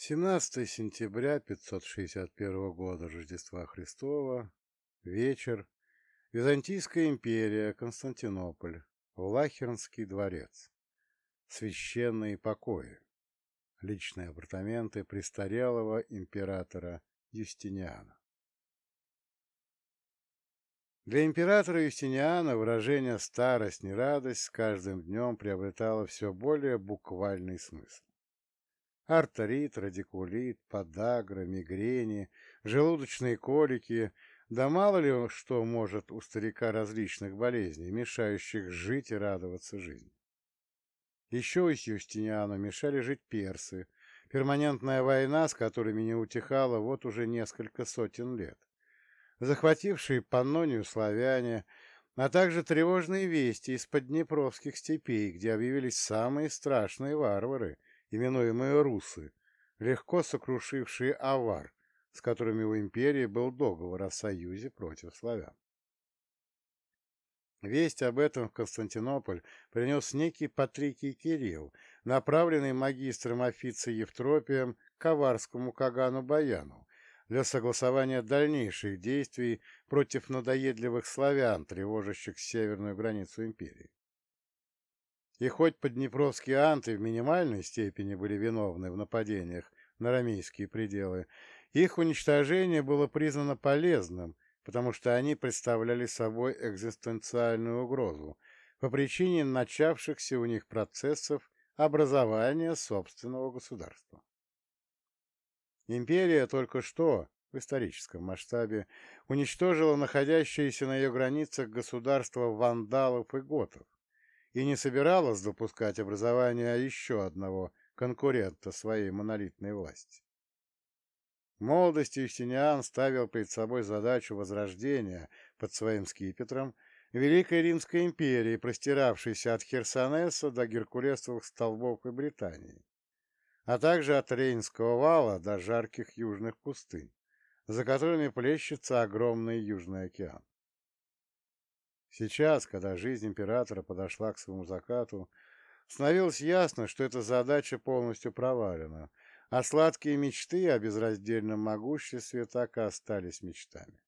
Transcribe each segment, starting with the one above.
17 сентября 561 года Рождества Христова, вечер, Византийская империя, Константинополь, Влахернский дворец, священные покои, личные апартаменты престарелого императора Юстиниана. Для императора Юстиниана выражение «старость, не радость» с каждым днем приобретало все более буквальный смысл. Артрит, радикулит, подагра, мигрени, желудочные колики, да мало ли что может у старика различных болезней, мешающих жить и радоваться жизни. Еще из Юстиниана мешали жить персы, перманентная война, с которыми не утихала вот уже несколько сотен лет, захватившие Паннонию славяне, а также тревожные вести из поднепровских степей, где объявились самые страшные варвары, именуемые русы, легко сокрушившие авар, с которыми у империи был договор о союзе против славян. Весть об этом в Константинополь принес некий Патрикий Кирилл, направленный магистром офица Евтропием к аварскому Кагану Баяну для согласования дальнейших действий против надоедливых славян, тревожащих северную границу империи. И хоть поднепровские анты в минимальной степени были виновны в нападениях на рамейские пределы, их уничтожение было признано полезным, потому что они представляли собой экзистенциальную угрозу по причине начавшихся у них процессов образования собственного государства. Империя только что, в историческом масштабе, уничтожила находящиеся на ее границах государства вандалов и готов, и не собиралась допускать образования еще одного конкурента своей монолитной власти. В молодости Юстиниан ставил перед собой задачу возрождения под своим скипетром Великой Римской империи, простиравшейся от Херсонеса до Геркулесовых столбов и Британии, а также от Рейнского вала до жарких южных пустынь, за которыми плещется огромный Южный океан. Сейчас, когда жизнь императора подошла к своему закату, становилось ясно, что эта задача полностью провалена, а сладкие мечты о безраздельном могуществе так и остались мечтами.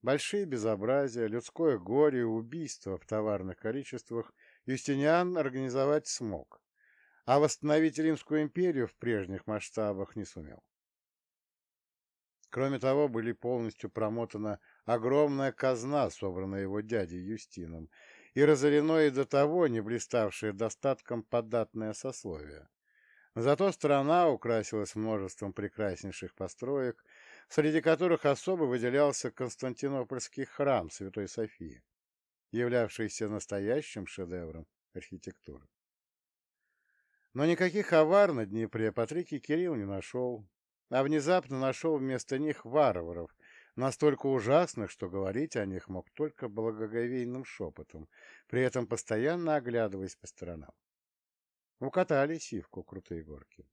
Большие безобразия, людское горе и убийство в товарных количествах Юстиниан организовать смог, а восстановить Римскую империю в прежних масштабах не сумел. Кроме того, были полностью промотана огромная казна, собранная его дядей Юстином, и разорено и до того не блиставшее достатком податное сословие. Зато страна украсилась множеством прекраснейших построек, среди которых особо выделялся Константинопольский храм Святой Софии, являвшийся настоящим шедевром архитектуры. Но никаких авар на Днепре Патрикий Кирилл не нашел, а внезапно нашел вместо них варваров, настолько ужасных, что говорить о них мог только благоговейным шепотом, при этом постоянно оглядываясь по сторонам. Укатали сивку крутые горки.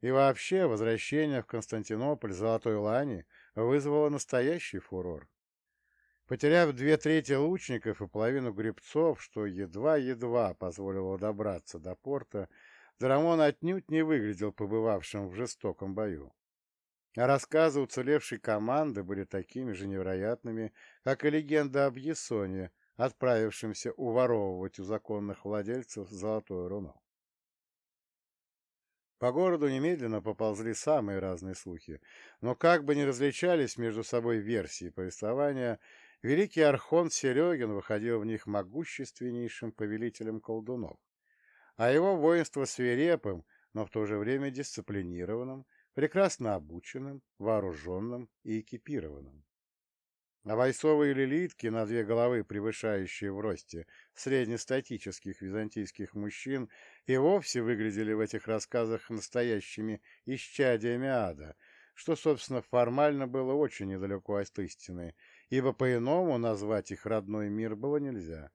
И вообще возвращение в Константинополь Золотой Лани вызвало настоящий фурор. Потеряв две трети лучников и половину гребцов, что едва-едва позволило добраться до порта, Драмон отнюдь не выглядел побывавшим в жестоком бою. А рассказы уцелевшей команды были такими же невероятными, как и легенда об Есоне, отправившемся уворовывать у законных владельцев золотое руно. По городу немедленно поползли самые разные слухи, но как бы ни различались между собой версии повествования, великий архонт Серегин выходил в них могущественнейшим повелителем колдунов, а его воинство свирепым, но в то же время дисциплинированным, прекрасно обученным, вооруженным и экипированным. А войсовые лилитки, на две головы превышающие в росте среднестатических византийских мужчин, и вовсе выглядели в этих рассказах настоящими исчадиями ада, что, собственно, формально было очень недалеко от истины, ибо по-иному назвать их родной мир было нельзя,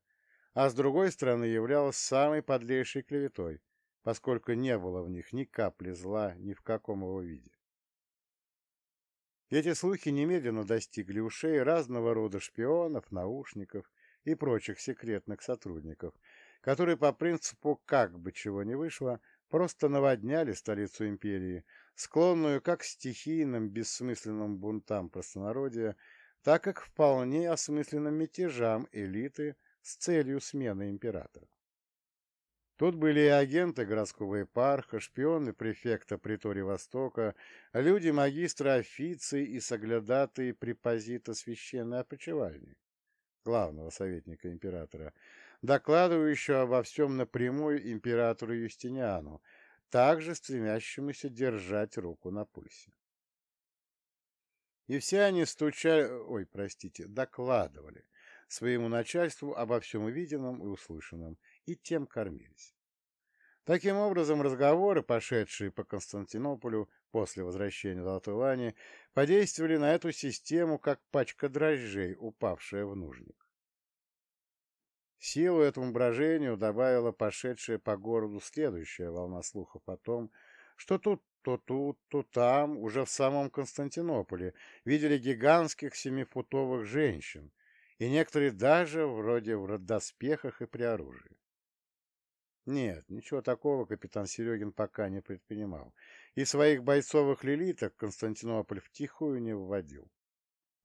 а с другой стороны являлось самой подлейшей клеветой, поскольку не было в них ни капли зла ни в каком его виде. Эти слухи немедленно достигли ушей разного рода шпионов, наушников и прочих секретных сотрудников, которые по принципу «как бы чего ни вышло» просто наводняли столицу империи, склонную как к стихийным бессмысленным бунтам простонародья, так и к вполне осмысленным мятежам элиты с целью смены императора. Тут были и агенты городского епарха, шпионы префекта притории Востока, люди магистра официи и соглядатые препозита священной опочивальни, главного советника императора, докладывающего обо всем напрямую императору Юстиниану, также стремящемуся держать руку на пульсе. И все они стучали, ой, простите, докладывали своему начальству обо всем увиденном и услышанном, и тем кормились. Таким образом, разговоры, пошедшие по Константинополю после возвращения Золотой Лани, подействовали на эту систему, как пачка дрожжей, упавшая в нужник. Силу этому брожению добавила пошедшая по городу следующая волна слухов о том, что тут, то тут, то там, уже в самом Константинополе, видели гигантских семифутовых женщин, и некоторые даже вроде в доспехах и при оружии. Нет, ничего такого капитан Серегин пока не предпринимал, и своих бойцовых лилиток Константинополь втихую не вводил.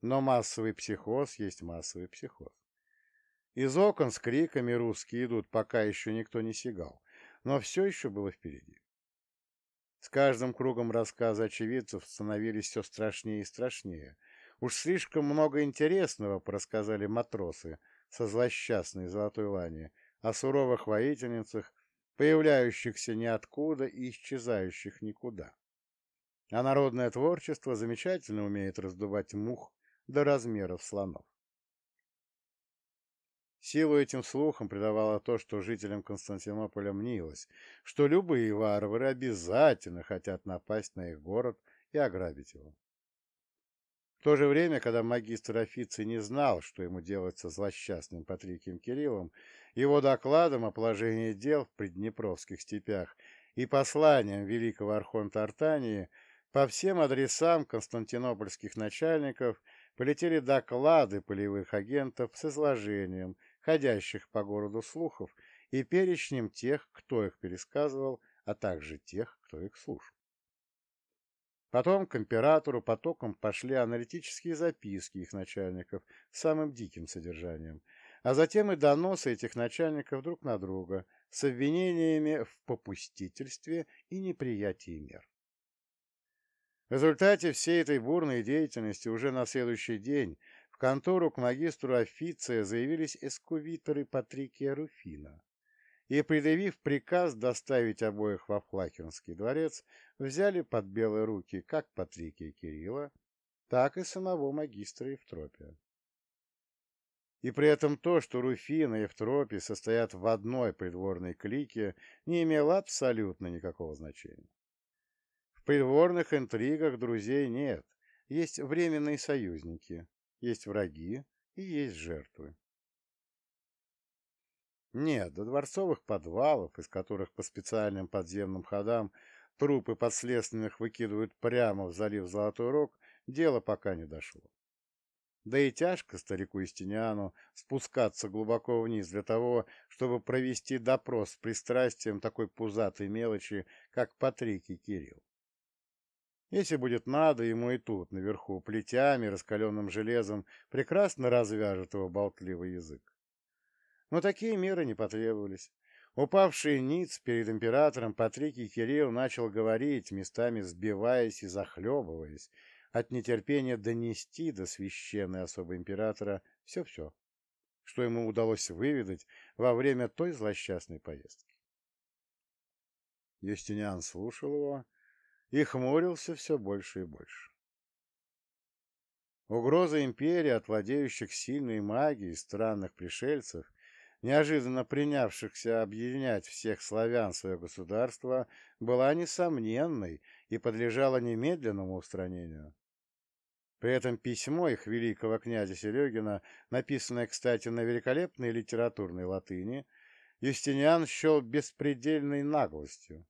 Но массовый психоз есть массовый психоз. Из окон с криками русские идут, пока еще никто не сигал, но все еще было впереди. С каждым кругом рассказа очевидцев становились все страшнее и страшнее. Уж слишком много интересного рассказали матросы со злосчастной золотой лани, о суровых воительницах, появляющихся ниоткуда и исчезающих никуда. А народное творчество замечательно умеет раздувать мух до размеров слонов. Силу этим слухам придавало то, что жителям Константинополя мнилось, что любые варвары обязательно хотят напасть на их город и ограбить его. В то же время, когда магистр официй не знал, что ему делать со злосчастным Патрикием Кириллом, его докладом о положении дел в Приднепровских степях и посланием великого архонта Артании по всем адресам константинопольских начальников полетели доклады полевых агентов с изложением ходящих по городу слухов и перечнем тех, кто их пересказывал, а также тех, кто их слушал. Потом к императору потоком пошли аналитические записки их начальников с самым диким содержанием, а затем и доносы этих начальников друг на друга с обвинениями в попустительстве и неприятии мер. В результате всей этой бурной деятельности уже на следующий день в контору к магистру официя заявились эскувиторы Патрикия Руфина и, предъявив приказ доставить обоих во Флахернский дворец, взяли под белые руки как Патрикия Кирилла, так и самого магистра Евтропия. И при этом то, что Руфин и Евтропий состоят в одной придворной клике, не имело абсолютно никакого значения. В придворных интригах друзей нет, есть временные союзники, есть враги и есть жертвы. Нет, до дворцовых подвалов, из которых по специальным подземным ходам трупы подследственных выкидывают прямо в залив Золотой Рог, дело пока не дошло. Да и тяжко старику Истиниану спускаться глубоко вниз для того, чтобы провести допрос с пристрастием такой пузатой мелочи, как Патрикий Кирилл. Если будет надо, ему и тут, наверху, плетями, раскаленным железом, прекрасно развяжет его болтливый язык. Но такие меры не потребовались. Упавший ниц перед императором Патрикий Кирилл начал говорить, местами сбиваясь и захлебываясь, от нетерпения донести до священной особы императора все-все, что ему удалось выведать во время той злосчастной поездки. Юстиниан слушал его и хмурился все больше и больше. Угроза империи от владеющих сильной магией странных пришельцев неожиданно принявшихся объединять всех славян свое государство, была несомненной и подлежала немедленному устранению. При этом письмо их великого князя Серегина, написанное, кстати, на великолепной литературной латыни, Юстиниан счел беспредельной наглостью.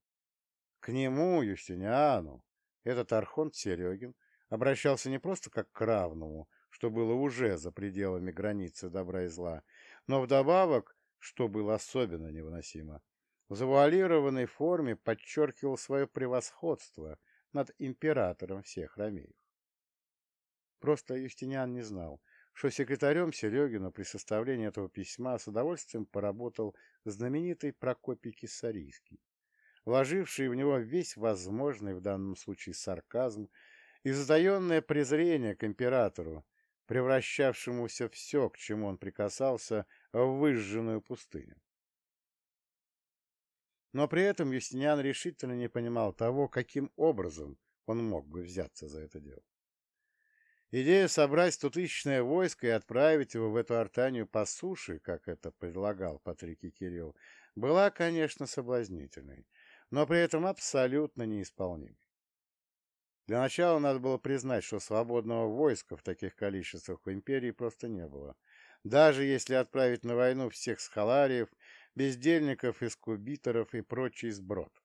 К нему, Юстиниану, этот архонт Серегин обращался не просто как к равному, что было уже за пределами границы добра и зла, но вдобавок, что было особенно невыносимо, в завуалированной форме подчеркивал свое превосходство над императором всех ромеев. Просто Юстиниан не знал, что секретарем Серегину при составлении этого письма с удовольствием поработал знаменитый Прокопий Киссарийский, вложивший в него весь возможный в данном случае сарказм и затаенное презрение к императору, превращавшемуся все, к чему он прикасался, в выжженную пустыню. Но при этом Юстиниан решительно не понимал того, каким образом он мог бы взяться за это дело. Идея собрать стотысячное войско и отправить его в эту Артанию по суше, как это предлагал Патрикий Кирилл, была, конечно, соблазнительной, но при этом абсолютно неисполнимой. Для начала надо было признать, что свободного войска в таких количествах в империи просто не было. Даже если отправить на войну всех схалариев, бездельников, искубиторов и прочий сброд.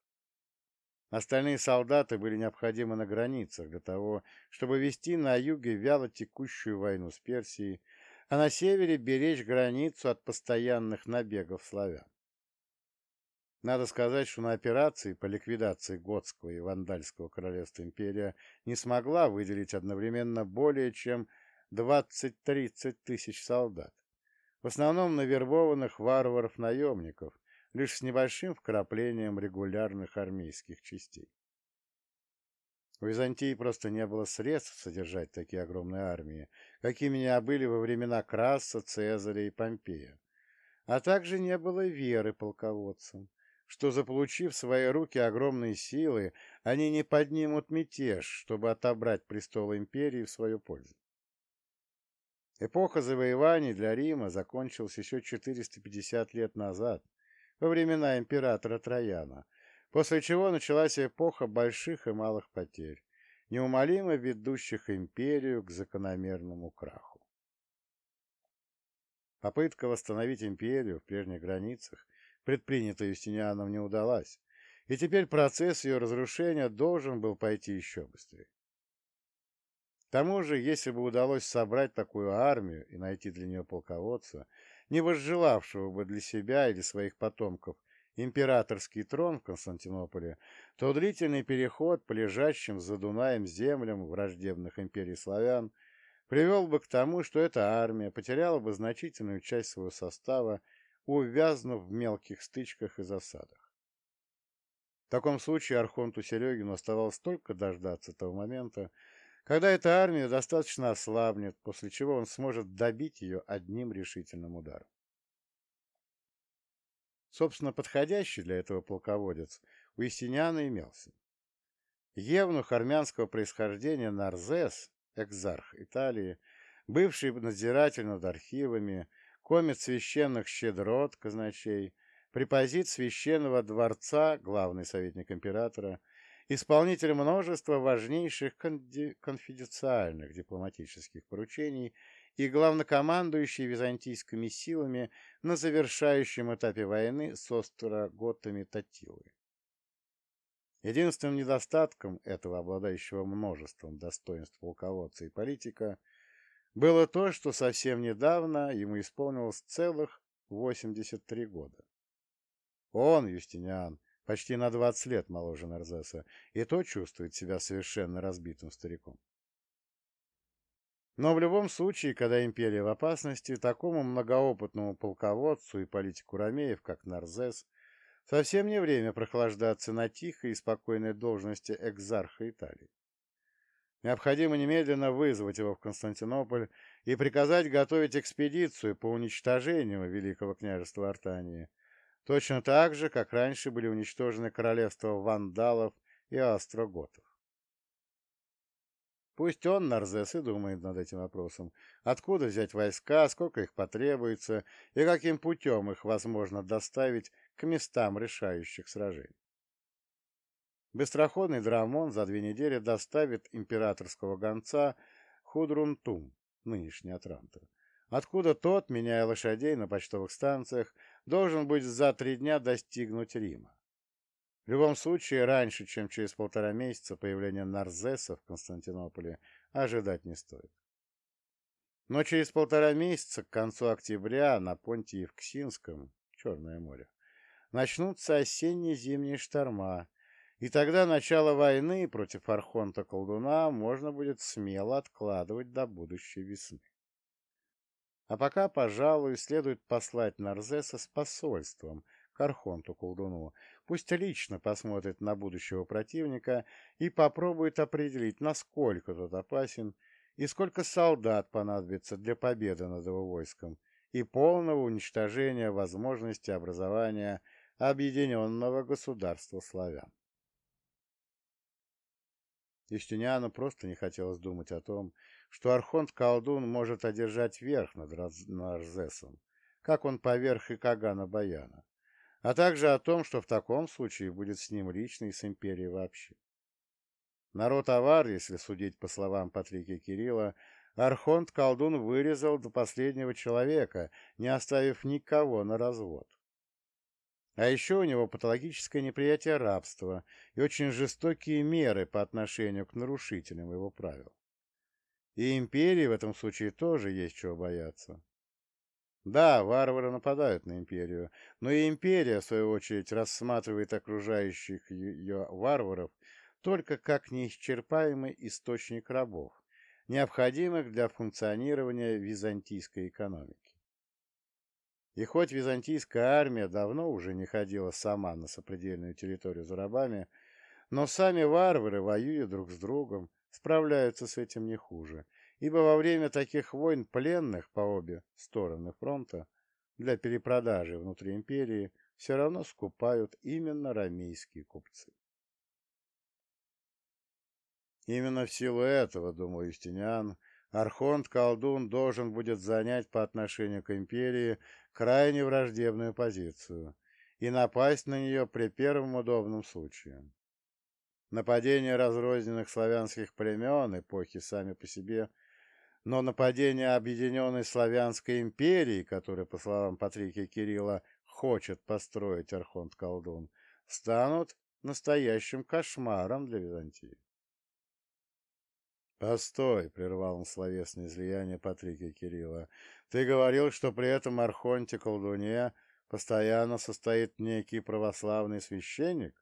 Остальные солдаты были необходимы на границах для того, чтобы вести на юге вяло текущую войну с Персией, а на севере беречь границу от постоянных набегов славян. Надо сказать, что на операции по ликвидации Готского и Вандальского королевства империя не смогла выделить одновременно более чем 20-30 тысяч солдат, в основном навербованных варваров-наемников, лишь с небольшим вкраплением регулярных армейских частей. У Византии просто не было средств содержать такие огромные армии, какими они были во времена Краса, Цезаря и Помпея, а также не было веры полководцам, что, заполучив в свои руки огромные силы, они не поднимут мятеж, чтобы отобрать престол империи в свою пользу. Эпоха завоеваний для Рима закончилась еще 450 лет назад, во времена императора Трояна, после чего началась эпоха больших и малых потерь, неумолимо ведущих империю к закономерному краху. Попытка восстановить империю в прежних границах, предпринятая Юстинианом, не удалась, и теперь процесс ее разрушения должен был пойти еще быстрее. К тому же, если бы удалось собрать такую армию и найти для нее полководца, не возжелавшего бы для себя или своих потомков императорский трон в Константинополе, то длительный переход по лежащим за Дунаем землям враждебных империй славян привел бы к тому, что эта армия потеряла бы значительную часть своего состава, увязнув в мелких стычках и засадах. В таком случае Архонту Серегину оставалось только дождаться того момента, когда эта армия достаточно ослабнет, после чего он сможет добить ее одним решительным ударом. Собственно, подходящий для этого полководец у Исиняна имелся. Евнух армянского происхождения Нарзес, экзарх Италии, бывший надзиратель над архивами, комет священных щедрот, казначей, препозит священного дворца, главный советник императора, исполнитель множества важнейших конфиденциальных дипломатических поручений и главнокомандующий византийскими силами на завершающем этапе войны с остроготами Татилы. Единственным недостатком этого обладающего множеством достоинств полководца и политика было то, что совсем недавно ему исполнилось целых 83 года. Он, Юстиниан, почти на 20 лет моложе Нарзеса, и то чувствует себя совершенно разбитым стариком. Но в любом случае, когда империя в опасности, такому многоопытному полководцу и политику ромеев, как Нарзес, совсем не время прохлаждаться на тихой и спокойной должности экзарха Италии. Необходимо немедленно вызвать его в Константинополь и приказать готовить экспедицию по уничтожению Великого княжества Артании, Точно так же, как раньше были уничтожены королевства вандалов и астроготов. Пусть он, Нарзес, и думает над этим вопросом. Откуда взять войска, сколько их потребуется и каким путем их возможно доставить к местам решающих сражений. Быстроходный Драмон за две недели доставит императорского гонца Худрунтум, нынешний Атранта, откуда тот, меняя лошадей на почтовых станциях, должен будет за три дня достигнуть Рима. В любом случае, раньше, чем через полтора месяца появления Нарзеса в Константинополе, ожидать не стоит. Но через полтора месяца, к концу октября, на понте Евксинском, Черное море, начнутся осенне-зимние шторма, и тогда начало войны против Архонта-колдуна можно будет смело откладывать до будущей весны. А пока, пожалуй, следует послать Нарзеса с посольством к Архонту-колдуну. Пусть лично посмотрит на будущего противника и попробует определить, насколько тот опасен и сколько солдат понадобится для победы над его войском и полного уничтожения возможности образования объединенного государства славян. Юстиниану просто не хотелось думать о том, что Архонт-колдун может одержать верх над Нарзесом, как он поверх и Кагана Баяна, а также о том, что в таком случае будет с ним лично и с империей вообще. Народ Авар, если судить по словам Патрики Кирилла, Архонт-колдун вырезал до последнего человека, не оставив никого на развод. А еще у него патологическое неприятие рабства и очень жестокие меры по отношению к нарушителям его правил. И империи в этом случае тоже есть чего бояться. Да, варвары нападают на империю, но и империя, в свою очередь, рассматривает окружающих ее варваров только как неисчерпаемый источник рабов, необходимых для функционирования византийской экономики. И хоть византийская армия давно уже не ходила сама на сопредельную территорию за рабами, но сами варвары, воюя друг с другом, справляются с этим не хуже, ибо во время таких войн пленных по обе стороны фронта для перепродажи внутри империи все равно скупают именно рамейские купцы. Именно в силу этого, думал Юстиниан, Архонт-колдун должен будет занять по отношению к империи крайне враждебную позицию и напасть на нее при первом удобном случае. Нападение разрозненных славянских племен эпохи сами по себе, но нападение объединенной славянской империи, которая, по словам Патрикия Кирилла, хочет построить Архонт-колдун, станут настоящим кошмаром для Византии. «Постой!» — прервал он словесное излияние Патрикия Кирилла. «Ты говорил, что при этом Архонте-колдуне постоянно состоит некий православный священник?»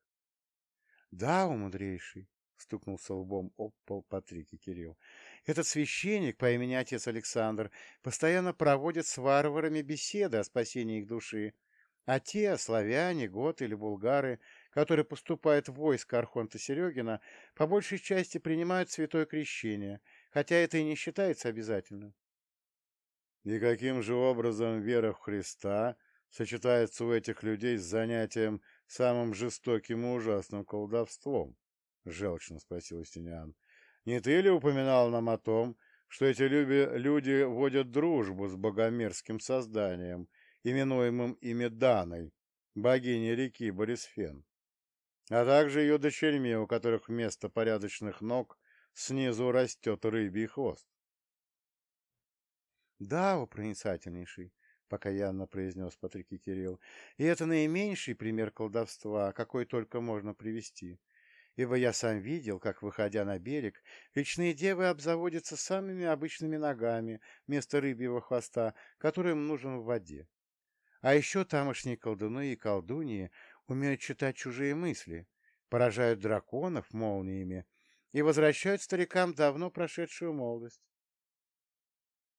«Да, у мудрейший!» — стукнулся лбом об пол Патрикий Кирилл. «Этот священник по имени отец Александр постоянно проводит с варварами беседы о спасении их души, а те, славяне, готы или булгары, которые поступают в войско Архонта Серегина, по большей части принимают святое крещение, хотя это и не считается обязательным. И каким же образом вера в Христа сочетается у этих людей с занятием самым жестоким и ужасным колдовством? — желчно спросил Стениан. — Не ты ли упоминал нам о том, что эти люди водят дружбу с богомерзким созданием, именуемым ими Даной, богиней реки Борисфен, а также ее дочерьми, у которых вместо порядочных ног снизу растет рыбий хвост. — Да, о проницательнейший, — покаянно произнес Патрики Кирилл, — и это наименьший пример колдовства, какой только можно привести, ибо я сам видел, как, выходя на берег, речные девы обзаводятся самыми обычными ногами вместо рыбьего хвоста, который им нужен в воде. А еще тамошние колдуны и колдуньи умеют читать чужие мысли, поражают драконов молниями и возвращают старикам давно прошедшую молодость. —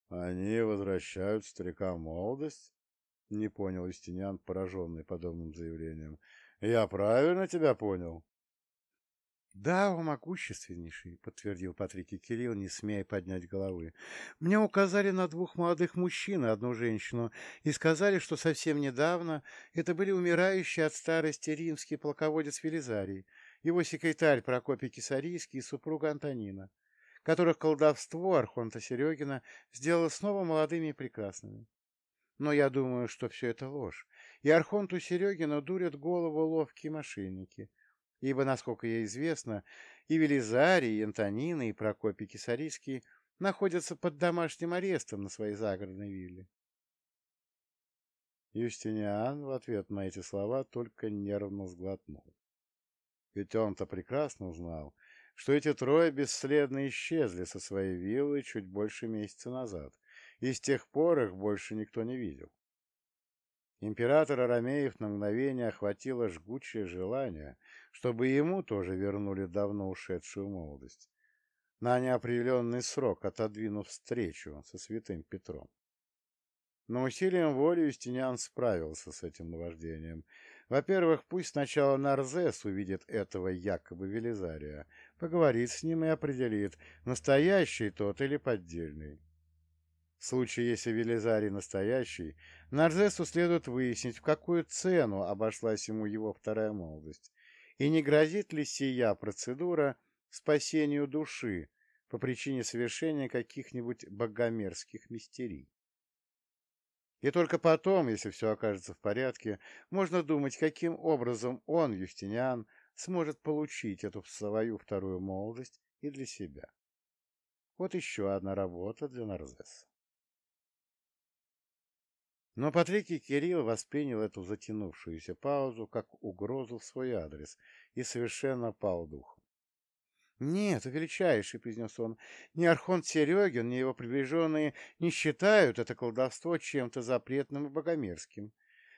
Они возвращают старикам молодость? — не понял Истинян, пораженный подобным заявлением. — Я правильно тебя понял? — «Да, о могущественнейший», — подтвердил Патрикий Кирилл, не смея поднять головы. «Мне указали на двух молодых мужчин и одну женщину и сказали, что совсем недавно это были умирающие от старости римский полководец Велизарий, его секретарь Прокопий Кисарийский и супруга Антонина, которых колдовство Архонта Серегина сделало снова молодыми и прекрасными. Но я думаю, что все это ложь, и Архонту Серегину дурят голову ловкие мошенники» ибо, насколько ей известно, и Велизарий, и Антонина, и Прокопий Кисарийский находятся под домашним арестом на своей загородной вилле. Юстиниан в ответ на эти слова только нервно сглотнул. Ведь он-то прекрасно знал, что эти трое бесследно исчезли со своей виллы чуть больше месяца назад, и с тех пор их больше никто не видел. Император Арамеев на мгновение охватило жгучее желание, чтобы ему тоже вернули давно ушедшую молодость, на неопределенный срок отодвинув встречу со святым Петром. Но усилием воли Юстиниан справился с этим наваждением. Во-первых, пусть сначала Нарзес увидит этого якобы Велизария, поговорит с ним и определит, настоящий тот или поддельный. В случае, если Велизарий настоящий, Нарзесу следует выяснить, в какую цену обошлась ему его вторая молодость, и не грозит ли сия процедура спасению души по причине совершения каких-нибудь богомерзких мистерий. И только потом, если все окажется в порядке, можно думать, каким образом он, Юстиниан, сможет получить эту свою вторую молодость и для себя. Вот еще одна работа для Нарзеса. Но Патрикий Кирилл воспринял эту затянувшуюся паузу как угрозу в свой адрес и совершенно пал духом. «Нет, величайший», — произнес он, — «ни Архонт Серегин, ни его приближенные не считают это колдовство чем-то запретным и богомерзким.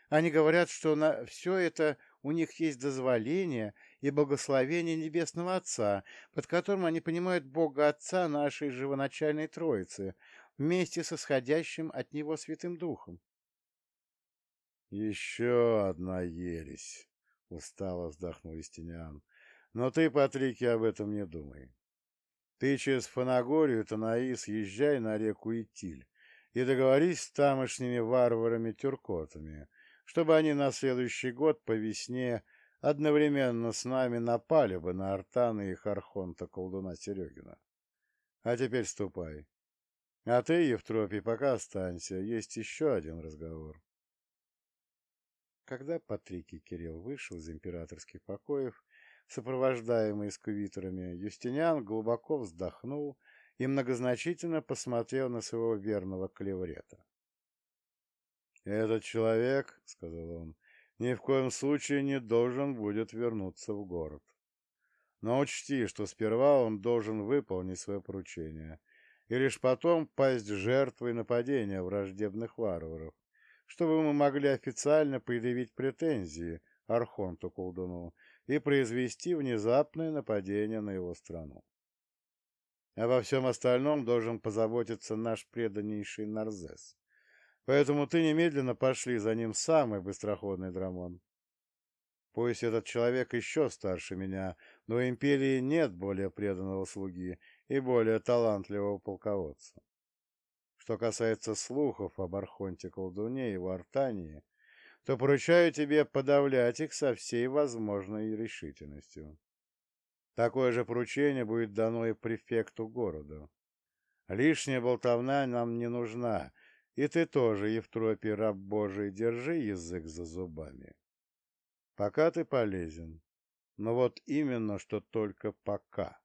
Они говорят, что на все это у них есть дозволение и благословение Небесного Отца, под которым они понимают Бога Отца нашей живоначальной Троицы, вместе со сходящим от Него Святым Духом. «Еще одна ересь!» — устало вздохнул Истиниан. «Но ты, Патрики, об этом не думай. Ты через Фанагорию, Танаис, езжай на реку Итиль и договорись с тамошними варварами-тюркотами, чтобы они на следующий год по весне одновременно с нами напали бы на Артана и Хархонта колдуна Серегина. А теперь ступай. А ты, Евтропий, пока останься, есть еще один разговор. Когда Патрикий Кирилл вышел из императорских покоев, сопровождаемый сквитерами, Юстиниан глубоко вздохнул и многозначительно посмотрел на своего верного клеврета. «Этот человек, — сказал он, — ни в коем случае не должен будет вернуться в город. Но учти, что сперва он должен выполнить свое поручение, и лишь потом пасть жертвой нападения враждебных варваров, чтобы мы могли официально предъявить претензии Архонту Колдуну и произвести внезапное нападение на его страну. Обо всем остальном должен позаботиться наш преданнейший Нарзес. Поэтому ты немедленно пошли за ним самый быстроходный Драмон. Пусть этот человек еще старше меня, но империи нет более преданного слуги и более талантливого полководца. Что касается слухов об Архонте-колдуне и Вартании, то поручаю тебе подавлять их со всей возможной решительностью. Такое же поручение будет дано и префекту города. Лишняя болтовна нам не нужна, и ты тоже, Евтропий, раб Божий, держи язык за зубами. Пока ты полезен, но вот именно, что только пока.